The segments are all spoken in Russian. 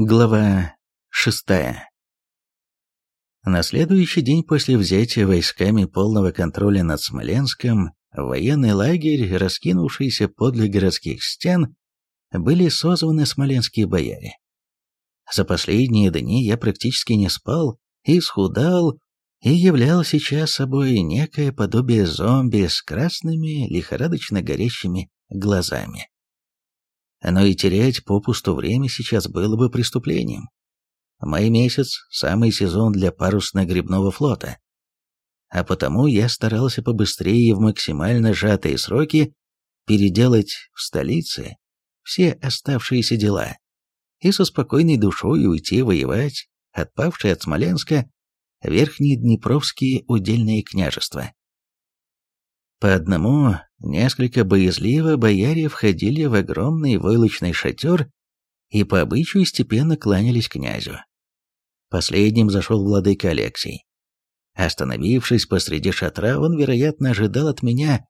Глава шестая На следующий день после взятия войсками полного контроля над Смоленском, военный лагерь, раскинувшийся подле городских стен, были созваны смоленские бояре. За последние дни я практически не спал, и схудал, и являл сейчас собой некое подобие зомби с красными, лихорадочно горящими глазами но и терять попусту время сейчас было бы преступлением. Май месяц – самый сезон для парусно-гребного флота. А потому я старался побыстрее в максимально сжатые сроки переделать в столице все оставшиеся дела и со спокойной душой уйти воевать, отпавшие от Смоленска, верхние Днепровские удельные княжества. По одному, несколько боязливо, бояре входили в огромный войлочный шатер и по обычаю степенно кланялись князю. Последним зашел владыка Алексий. Остановившись посреди шатра, он, вероятно, ожидал от меня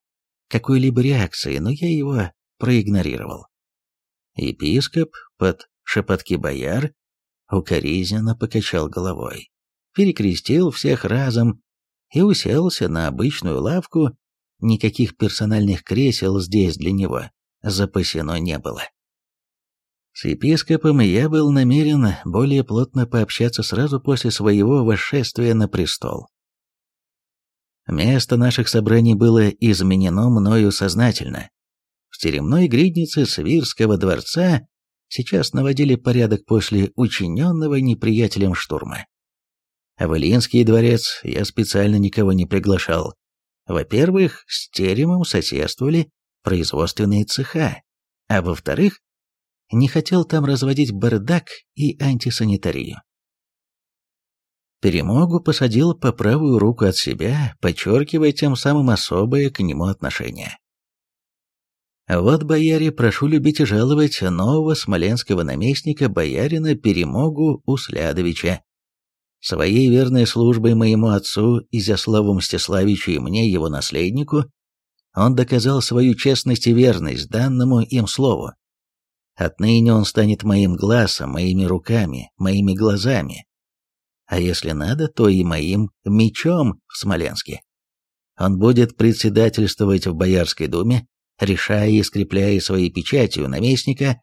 какой-либо реакции, но я его проигнорировал. Епископ под шепотки бояр укоризненно покачал головой, перекрестил всех разом и уселся на обычную лавку, Никаких персональных кресел здесь для него запасено не было. С епископом я был намерен более плотно пообщаться сразу после своего восшествия на престол. Место наших собраний было изменено мною сознательно. В теремной гриднице Свирского дворца сейчас наводили порядок после учиненного неприятелем штурма. В Илинский дворец я специально никого не приглашал, во-первых, с теремом соседствовали производственные цеха, а во-вторых, не хотел там разводить бардак и антисанитарию. Перемогу посадил по правую руку от себя, подчеркивая тем самым особое к нему отношение. Вот, бояре, прошу любить и жаловать нового смоленского наместника боярина Перемогу Услядовича, Своей верной службой моему отцу, Изяславу Мстиславичу и мне, его наследнику, он доказал свою честность и верность данному им слову. Отныне он станет моим глазом, моими руками, моими глазами. А если надо, то и моим мечом в Смоленске. Он будет председательствовать в Боярской думе, решая и скрепляя своей печатью наместника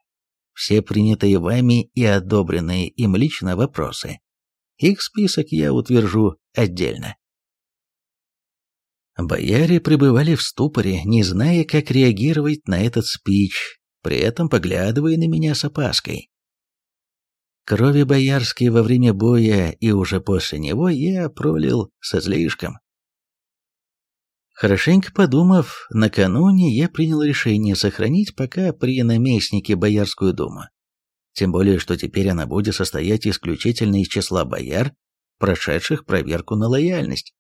все принятые вами и одобренные им лично вопросы. Их список я утвержу отдельно. Бояре пребывали в ступоре, не зная, как реагировать на этот спич, при этом поглядывая на меня с опаской. Крови боярской во время боя и уже после него я пролил со слишком. Хорошенько подумав, накануне я принял решение сохранить пока при наместнике Боярскую думу. Тем более, что теперь она будет состоять исключительно из числа бояр, прошедших проверку на лояльность.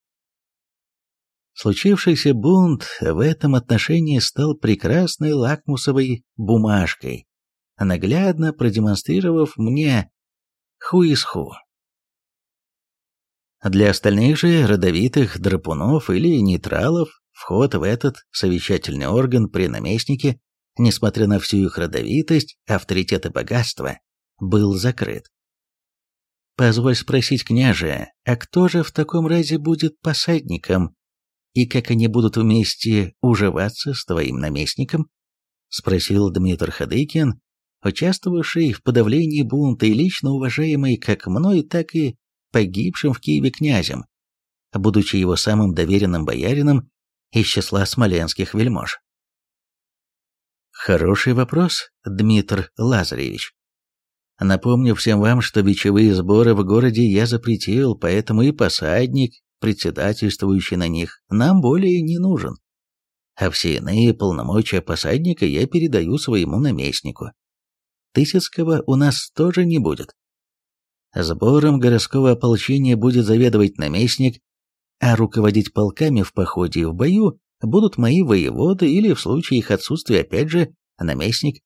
Случившийся бунт в этом отношении стал прекрасной лакмусовой бумажкой, наглядно продемонстрировав мне ху из ху. Для остальных же родовитых драпунов или нейтралов вход в этот совещательный орган при наместнике несмотря на всю их родовитость, авторитет и богатство, был закрыт. Позволь спросить, княже, а кто же в таком разе будет посадником? И как они будут вместе уживаться с твоим наместником? Спросил Дмитрий Хадыкин, участвовавший в подавлении бунта и лично уважаемый как мной, так и погибшим в Киеве князем, будучи его самым доверенным боярином из числа смоленских вельмож. Хороший вопрос, Дмитр Лазаревич. Напомню всем вам, что бичевые сборы в городе я запретил, поэтому и посадник, председательствующий на них, нам более не нужен. А все иные полномочия посадника я передаю своему наместнику. Тысяцкого у нас тоже не будет. Сбором городского ополчения будет заведовать наместник, а руководить полками в походе и в бою будут мои воеводы или, в случае их отсутствия, опять же, наместник?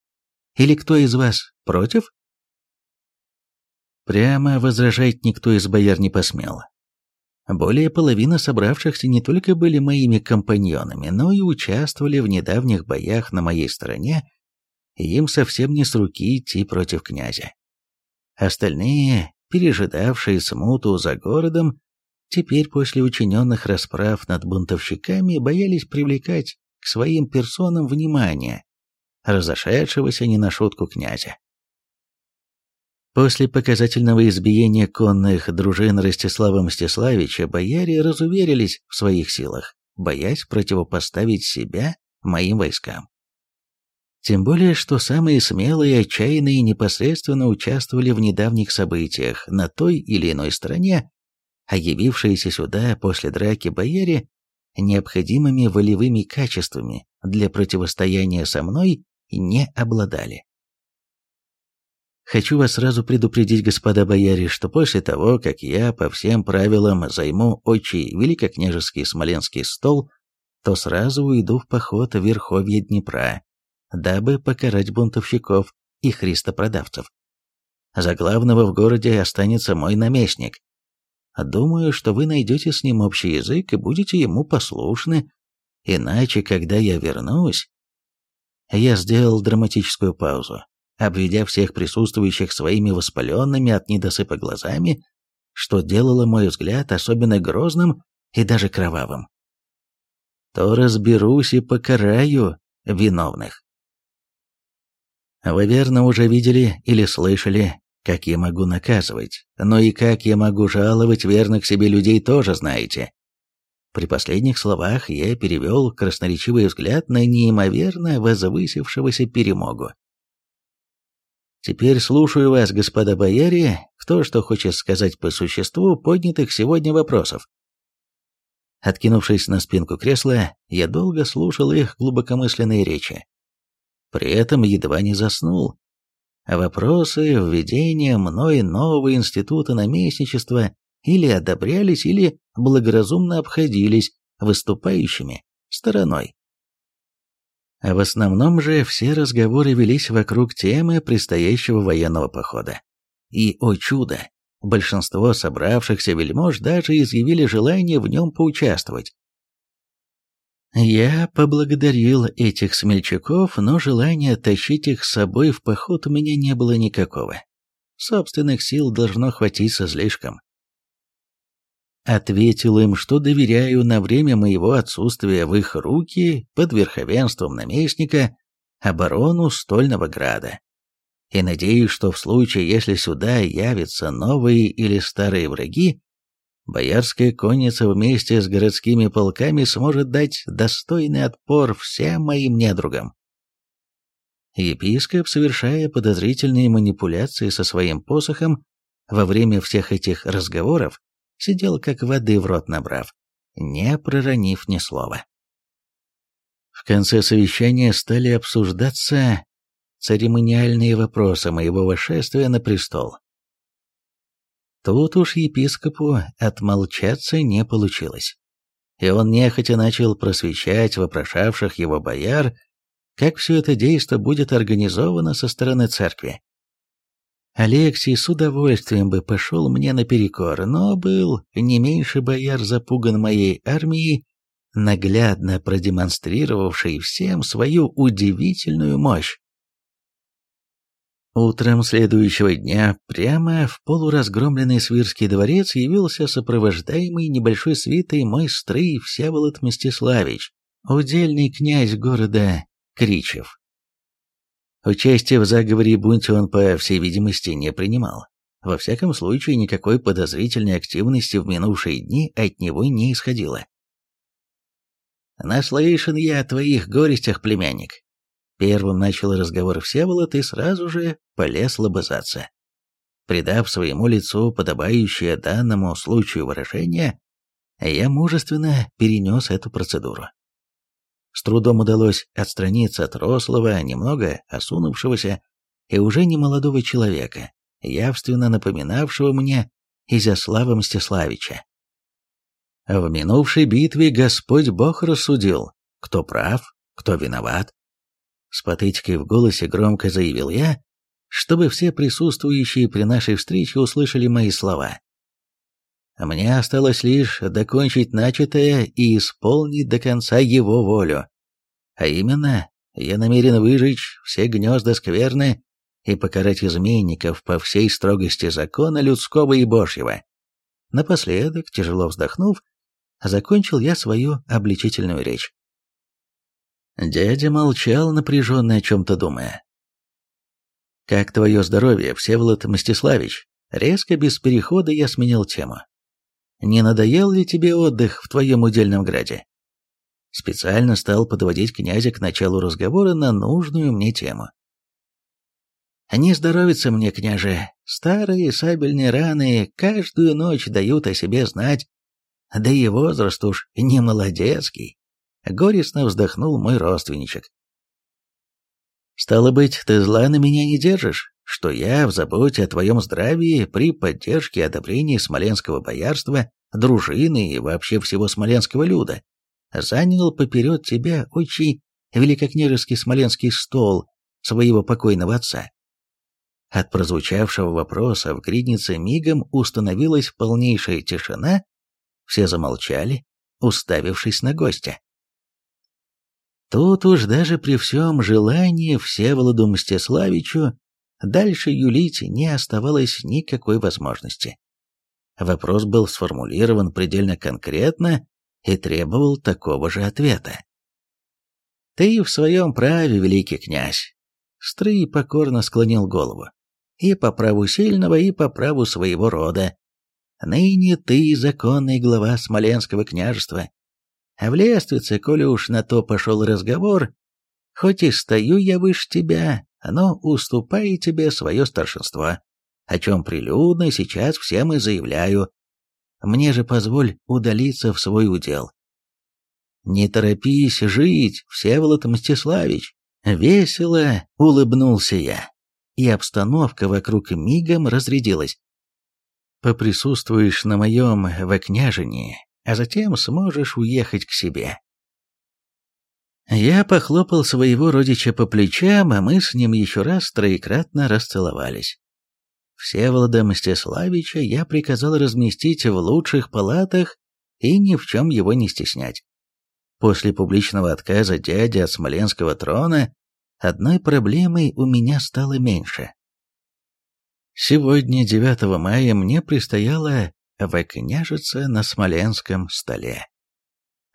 Или кто из вас против? Прямо возражать никто из бояр не посмел. Более половины собравшихся не только были моими компаньонами, но и участвовали в недавних боях на моей стороне, и им совсем не с руки идти против князя. Остальные, пережидавшие смуту за городом, теперь после учиненных расправ над бунтовщиками боялись привлекать к своим персонам внимание разошедшегося не на шутку князя. После показательного избиения конных дружин Ростислава Мстиславича бояре разуверились в своих силах, боясь противопоставить себя моим войскам. Тем более, что самые смелые и отчаянные непосредственно участвовали в недавних событиях на той или иной стороне, а явившиеся сюда после драки бояре необходимыми волевыми качествами для противостояния со мной не обладали. Хочу вас сразу предупредить, господа бояре, что после того, как я по всем правилам займу отчий великокняжеский смоленский стол, то сразу уйду в поход в Верховье Днепра, дабы покарать бунтовщиков и христопродавцев. За главного в городе останется мой наместник. Думаю, что вы найдете с ним общий язык и будете ему послушны, иначе, когда я вернусь... Я сделал драматическую паузу, обведя всех присутствующих своими воспаленными от недосыпа глазами, что делало мой взгляд особенно грозным и даже кровавым. То разберусь и покараю виновных. Вы верно уже видели или слышали, как я могу наказывать, но и как я могу жаловать верных себе людей тоже знаете. При последних словах я перевел красноречивый взгляд на неимоверно возвысившегося перемогу. Теперь слушаю вас, господа бояре, в то, что хочет сказать по существу поднятых сегодня вопросов. Откинувшись на спинку кресла, я долго слушал их глубокомысленные речи. При этом едва не заснул. Вопросы введения мной нового института наместничества или одобрялись, или благоразумно обходились выступающими стороной. В основном же все разговоры велись вокруг темы предстоящего военного похода. И, о чудо, большинство собравшихся вельмож даже изъявили желание в нем поучаствовать. Я поблагодарил этих смельчаков, но желания тащить их с собой в поход у меня не было никакого. Собственных сил должно хватить со слишком. Ответил им, что доверяю на время моего отсутствия в их руки под верховенством наместника оборону Стольного Града. И надеюсь, что в случае, если сюда явятся новые или старые враги, боярская конница вместе с городскими полками сможет дать достойный отпор всем моим недругам. Епископ, совершая подозрительные манипуляции со своим посохом, во время всех этих разговоров, сидел как воды в рот набрав, не проронив ни слова. В конце совещания стали обсуждаться церемониальные вопросы моего восшествия на престол. Тут уж епископу отмолчаться не получилось, и он нехотя начал просвещать вопрошавших его бояр, как все это действо будет организовано со стороны церкви. Алексей с удовольствием бы пошел мне наперекор, но был не меньше бояр запуган моей армией, наглядно продемонстрировавшей всем свою удивительную мощь. Утром следующего дня прямо в полуразгромленный Свирский дворец явился сопровождаемый небольшой свитой мой стрый Всеволод Мстиславич, удельный князь города Кричев. Участие в заговоре и бунте он, по всей видимости, не принимал. Во всяком случае, никакой подозрительной активности в минувшие дни от него не исходило. «Наслышан я о твоих горестях, племянник». Первым начал разговор Всеволод и сразу же полез лобызаться. Придав своему лицу подобающее данному случаю выражение, я мужественно перенес эту процедуру. С трудом удалось отстраниться от рослого, немного осунувшегося и уже немолодого человека, явственно напоминавшего мне Изяслава Мстиславича. В минувшей битве Господь Бог рассудил, кто прав, кто виноват. С патетикой в голосе громко заявил я, чтобы все присутствующие при нашей встрече услышали мои слова. Мне осталось лишь докончить начатое и исполнить до конца его волю. А именно, я намерен выжечь все гнезда скверны и покарать изменников по всей строгости закона людского и божьего. Напоследок, тяжело вздохнув, закончил я свою обличительную речь. Дядя молчал, напряженно о чем-то думая. «Как твое здоровье, Всеволод Мстиславич?» Резко, без перехода, я сменил тему. «Не надоел ли тебе отдых в твоем удельном граде?» Специально стал подводить князя к началу разговора на нужную мне тему. «Не здоровится мне, княже. Старые сабельные раны каждую ночь дают о себе знать. Да и возраст уж не молодецкий. Горестно вздохнул мой родственничек. «Стало быть, ты зла на меня не держишь, что я в заботе о твоем здравии при поддержке и одобрении смоленского боярства, дружины и вообще всего смоленского люда занял поперед тебя очень великокняжеский смоленский стол своего покойного отца. От прозвучавшего вопроса в гриднице мигом установилась полнейшая тишина, все замолчали, уставившись на гостя. Тут уж даже при всем желании Всеволоду Мстиславичу дальше юлить не оставалось никакой возможности. Вопрос был сформулирован предельно конкретно и требовал такого же ответа. «Ты в своем праве, великий князь!» Стрый покорно склонил голову. «И по праву сильного, и по праву своего рода. Ныне ты законный глава Смоленского княжества, а в лествице, коли уж на то пошел разговор, хоть и стою я выше тебя, но уступаю тебе свое старшинство, о чем прилюдно сейчас всем и заявляю. Мне же позволь удалиться в свой удел. Не торопись жить, Всеволод Мстиславич. Весело улыбнулся я, и обстановка вокруг мигом разрядилась. Поприсутствуешь на моем вокняжении, а затем сможешь уехать к себе. Я похлопал своего родича по плечам, а мы с ним еще раз троекратно расцеловались. Всеволода Мстиславича я приказал разместить в лучших палатах и ни в чем его не стеснять. После публичного отказа дяди от Смоленского трона одной проблемой у меня стало меньше. Сегодня, 9 мая, мне предстояло выкняжиться на Смоленском столе.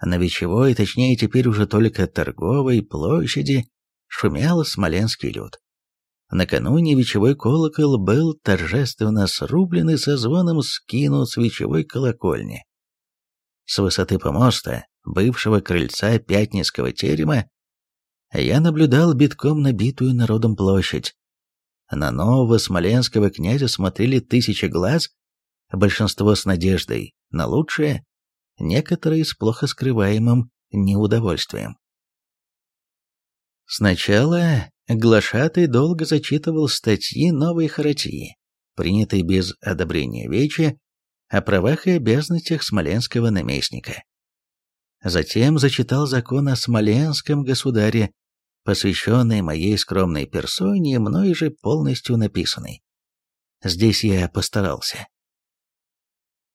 На Вечевой, точнее теперь уже только торговой площади, шумел смоленский люд. Накануне вечевой колокол был торжественно срублен и со звоном скинут с вечевой колокольни. С высоты помоста, бывшего крыльца Пятницкого терема, я наблюдал битком набитую народом площадь. На нового смоленского князя смотрели тысячи глаз, большинство с надеждой на лучшее, некоторые с плохо скрываемым неудовольствием. Сначала Глашатый долго зачитывал статьи новой харатии, принятой без одобрения Веча, о правах и обязанностях смоленского наместника. Затем зачитал закон о смоленском государе, посвященный моей скромной персоне, мной же полностью написанный. Здесь я постарался.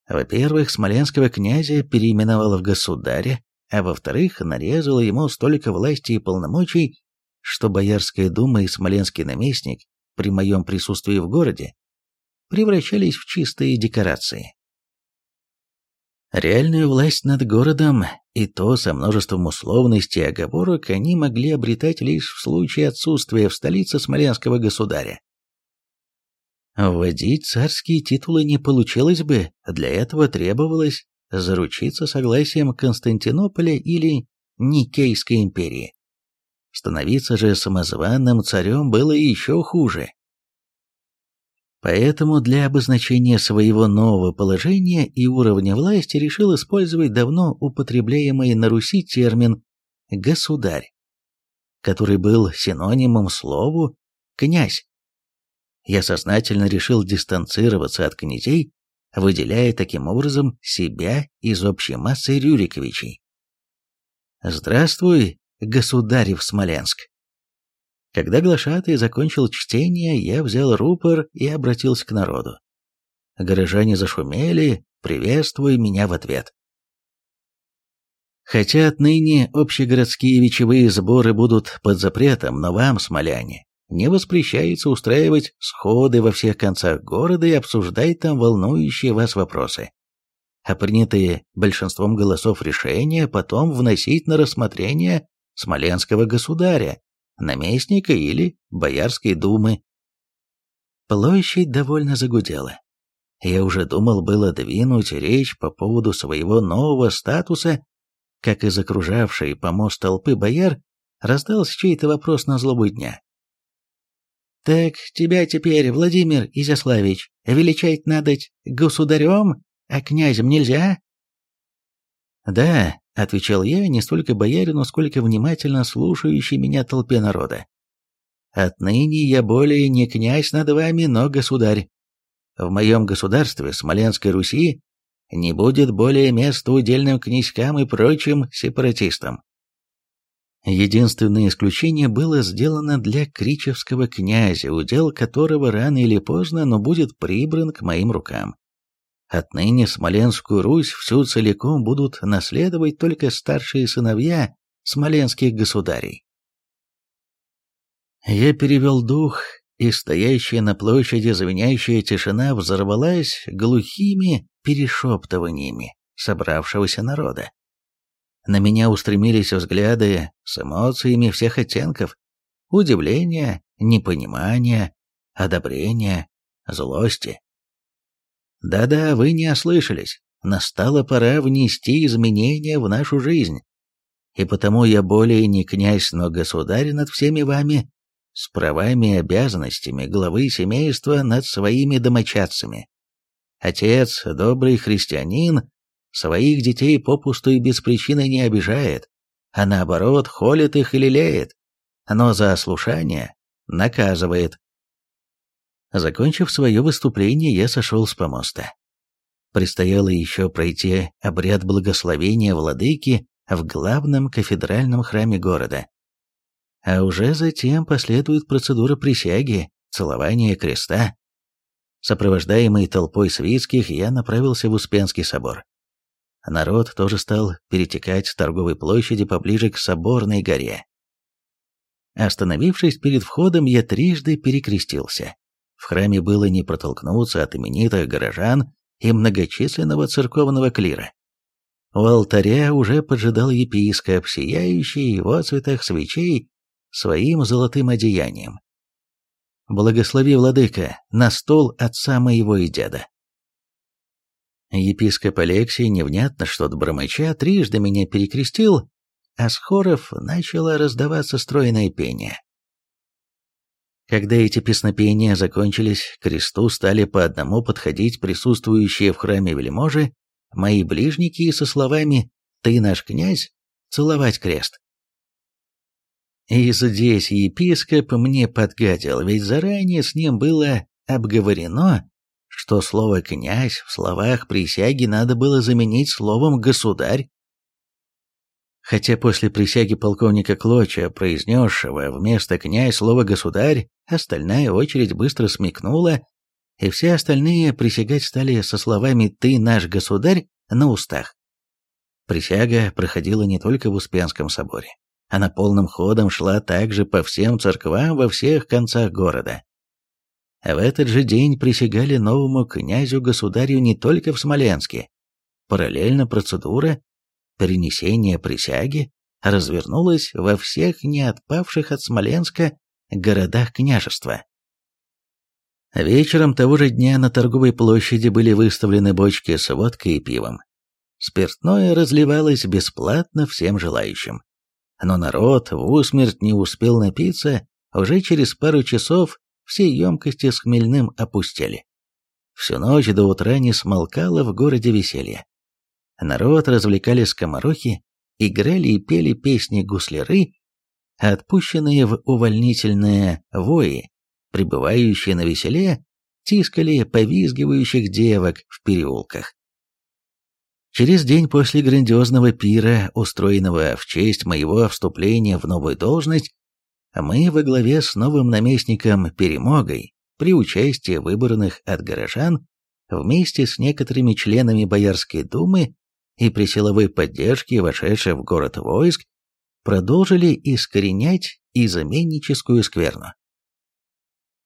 Во-первых, смоленского князя переименовал в государя, а во-вторых, нарезал ему столько власти и полномочий, что Боярская дума и смоленский наместник при моем присутствии в городе превращались в чистые декорации. Реальную власть над городом, и то со множеством условностей и оговорок, они могли обретать лишь в случае отсутствия в столице смоленского государя. Вводить царские титулы не получилось бы, для этого требовалось заручиться согласием Константинополя или Никейской империи. Становиться же самозванным царем было еще хуже. Поэтому для обозначения своего нового положения и уровня власти решил использовать давно употребляемый на Руси термин «государь», который был синонимом слову «князь» я сознательно решил дистанцироваться от князей, выделяя таким образом себя из общей массы Рюриковичей. «Здравствуй, государев Смоленск!» Когда глашатый закончил чтение, я взял рупор и обратился к народу. Горожане зашумели, приветствуя меня в ответ. Хотя отныне общегородские вечевые сборы будут под запретом, но вам, смоляне, не воспрещается устраивать сходы во всех концах города и обсуждать там волнующие вас вопросы. А принятые большинством голосов решения потом вносить на рассмотрение Смоленского государя, наместника или Боярской думы. Площадь довольно загудела. Я уже думал было двинуть речь по поводу своего нового статуса, как из окружавшей помост толпы бояр раздался чей-то вопрос на злобу дня. «Так тебя теперь, Владимир Изяславич, величать надо государем, а князем нельзя?» «Да», — отвечал я не столько боярину, сколько внимательно слушающей меня толпе народа. «Отныне я более не князь над вами, но государь. В моем государстве, Смоленской Руси, не будет более места удельным князькам и прочим сепаратистам. Единственное исключение было сделано для кричевского князя, удел которого рано или поздно, но будет прибран к моим рукам. Отныне Смоленскую Русь всю целиком будут наследовать только старшие сыновья смоленских государей. Я перевел дух, и стоящая на площади звенящая тишина взорвалась глухими перешептываниями собравшегося народа. На меня устремились взгляды с эмоциями всех оттенков. Удивления, непонимания, одобрения, злости. Да-да, вы не ослышались. Настала пора внести изменения в нашу жизнь. И потому я более не князь, но государь над всеми вами, с правами и обязанностями главы семейства над своими домочадцами. Отец, добрый христианин, Своих детей попусту и без причины не обижает, а наоборот холит их и лелеет, но за ослушание наказывает. Закончив свое выступление, я сошел с помоста. Предстояло еще пройти обряд благословения владыки в главном кафедральном храме города. А уже затем последует процедура присяги, целования креста. Сопровождаемый толпой свитских, я направился в Успенский собор. Народ тоже стал перетекать с торговой площади поближе к Соборной горе. Остановившись перед входом, я трижды перекрестился. В храме было не протолкнуться от именитых горожан и многочисленного церковного клира. У алтаря уже поджидал епископ, сияющий в отцветах свечей своим золотым одеянием. «Благослови, владыка, на стол отца моего и деда». Епископ Алексий, невнятно что-то бормоча, трижды меня перекрестил, а с хоров начало раздаваться стройное пение. Когда эти песнопения закончились, к кресту стали по одному подходить присутствующие в храме вельможи, мои ближники со словами «Ты наш князь» целовать крест. И здесь епископ мне подгадил, ведь заранее с ним было обговорено, что слово «князь» в словах присяги надо было заменить словом «государь». Хотя после присяги полковника Клоча, произнесшего вместо «князь» слово «государь», остальная очередь быстро смекнула, и все остальные присягать стали со словами «ты наш государь» на устах. Присяга проходила не только в Успенском соборе. Она полным ходом шла также по всем церквам во всех концах города. В этот же день присягали новому князю-государю не только в Смоленске. Параллельно процедура перенесения присяги развернулась во всех не отпавших от Смоленска городах княжества. Вечером того же дня на торговой площади были выставлены бочки с водкой и пивом. Спиртное разливалось бесплатно всем желающим. Но народ в усмерть не успел напиться, уже через пару часов все емкости с хмельным опустели. Всю ночь до утра не смолкало в городе веселье. Народ развлекали скоморохи, играли и пели песни гусляры, отпущенные в увольнительные вои, пребывающие на веселе, тискали повизгивающих девок в переулках. Через день после грандиозного пира, устроенного в честь моего вступления в новую должность, мы во главе с новым наместником Перемогой, при участии выбранных от горожан, вместе с некоторыми членами Боярской думы и при силовой поддержке вошедших в город войск, продолжили искоренять изменническую скверну.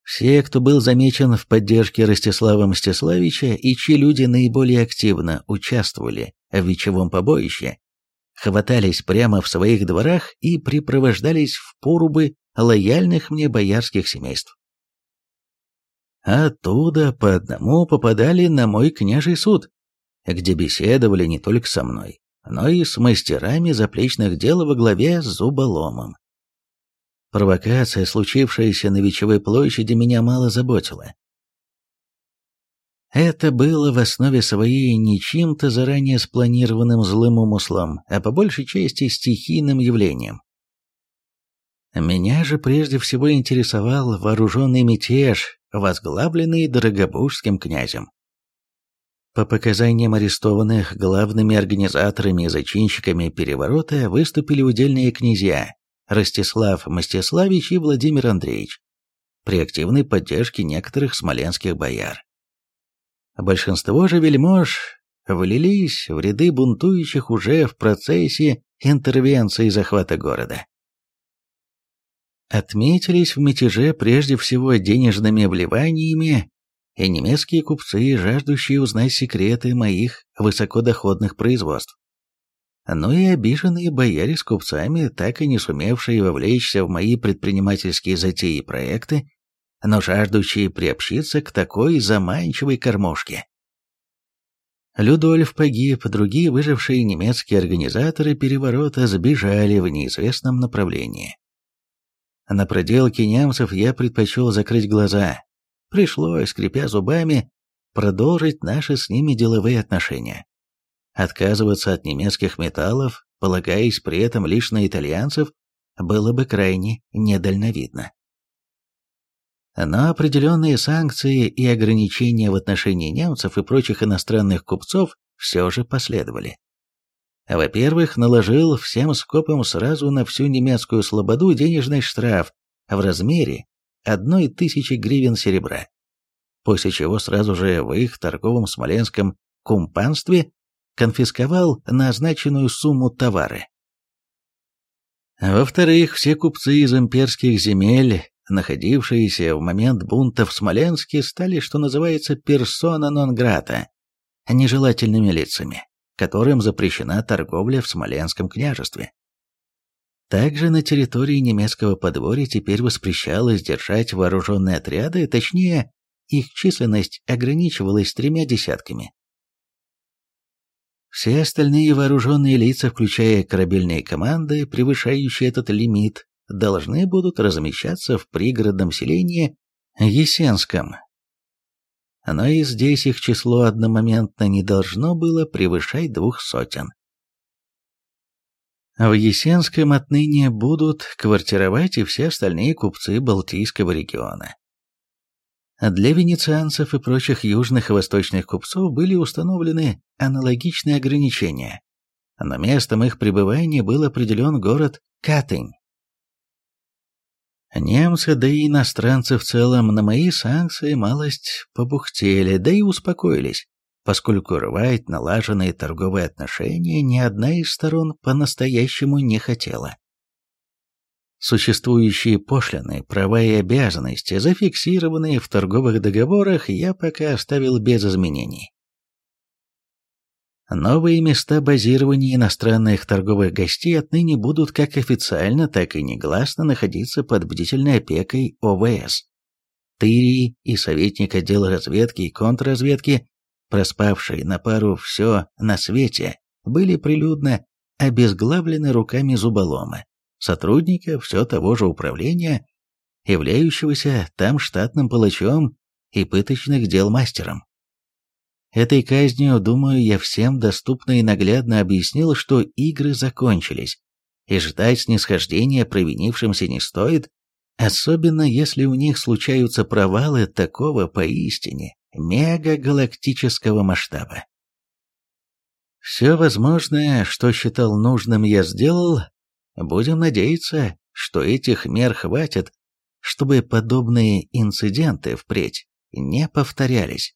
Все, кто был замечен в поддержке Ростислава Мстиславича и чьи люди наиболее активно участвовали в вечевом побоище, хватались прямо в своих дворах и припровождались в порубы лояльных мне боярских семейств. Оттуда по одному попадали на мой княжий суд, где беседовали не только со мной, но и с мастерами заплечных дел во главе с зуболомом. Провокация, случившаяся на Вечевой площади, меня мало заботила. Это было в основе своей не чьим-то заранее спланированным злым умыслом, а по большей части стихийным явлением. Меня же прежде всего интересовал вооруженный мятеж, возглавленный Дорогобужским князем. По показаниям арестованных, главными организаторами и зачинщиками переворота выступили удельные князья Ростислав Мстиславич и Владимир Андреевич при активной поддержке некоторых смоленских бояр. Большинство же вельмож влились в ряды бунтующих уже в процессе интервенции захвата города. Отметились в мятеже прежде всего денежными вливаниями и немецкие купцы, жаждущие узнать секреты моих высокодоходных производств. Но и обиженные бояре с купцами, так и не сумевшие вовлечься в мои предпринимательские затеи и проекты, но жаждущие приобщиться к такой заманчивой кормушке. Людольф погиб, другие выжившие немецкие организаторы переворота сбежали в неизвестном направлении. На проделки немцев я предпочел закрыть глаза. Пришлось, скрипя зубами, продолжить наши с ними деловые отношения. Отказываться от немецких металлов, полагаясь при этом лишь на итальянцев, было бы крайне недальновидно. Но определенные санкции и ограничения в отношении немцев и прочих иностранных купцов все же последовали. Во-первых, наложил всем скопом сразу на всю немецкую слободу денежный штраф в размере одной тысячи гривен серебра, после чего сразу же в их торговом смоленском кумпанстве конфисковал назначенную сумму товары. Во-вторых, все купцы из имперских земель находившиеся в момент бунта в Смоленске, стали, что называется, персона нон-грата, нежелательными лицами, которым запрещена торговля в Смоленском княжестве. Также на территории немецкого подворья теперь воспрещалось держать вооруженные отряды, точнее, их численность ограничивалась тремя десятками. Все остальные вооруженные лица, включая корабельные команды, превышающие этот лимит, должны будут размещаться в пригородном селении Есенском. Но и здесь их число одномоментно не должно было превышать двух сотен. В Есенском отныне будут квартировать и все остальные купцы Балтийского региона. Для венецианцев и прочих южных и восточных купцов были установлены аналогичные ограничения, но местом их пребывания был определен город Катынь. Немцы, да и иностранцы в целом на мои санкции малость побухтели, да и успокоились, поскольку рвать налаженные торговые отношения ни одна из сторон по-настоящему не хотела. Существующие пошлины, права и обязанности, зафиксированные в торговых договорах, я пока оставил без изменений. Новые места базирования иностранных торговых гостей отныне будут как официально, так и негласно находиться под бдительной опекой ОВС. Тырии и советник отдела разведки и контрразведки, проспавшие на пару все на свете, были прилюдно обезглавлены руками зуболома, сотрудника все того же управления, являющегося там штатным палачом и пыточных дел мастером. Этой казнью, думаю, я всем доступно и наглядно объяснил, что игры закончились, и ждать снисхождения провинившимся не стоит, особенно если у них случаются провалы такого поистине мегагалактического масштаба. Все возможное, что считал нужным, я сделал. Будем надеяться, что этих мер хватит, чтобы подобные инциденты впредь не повторялись.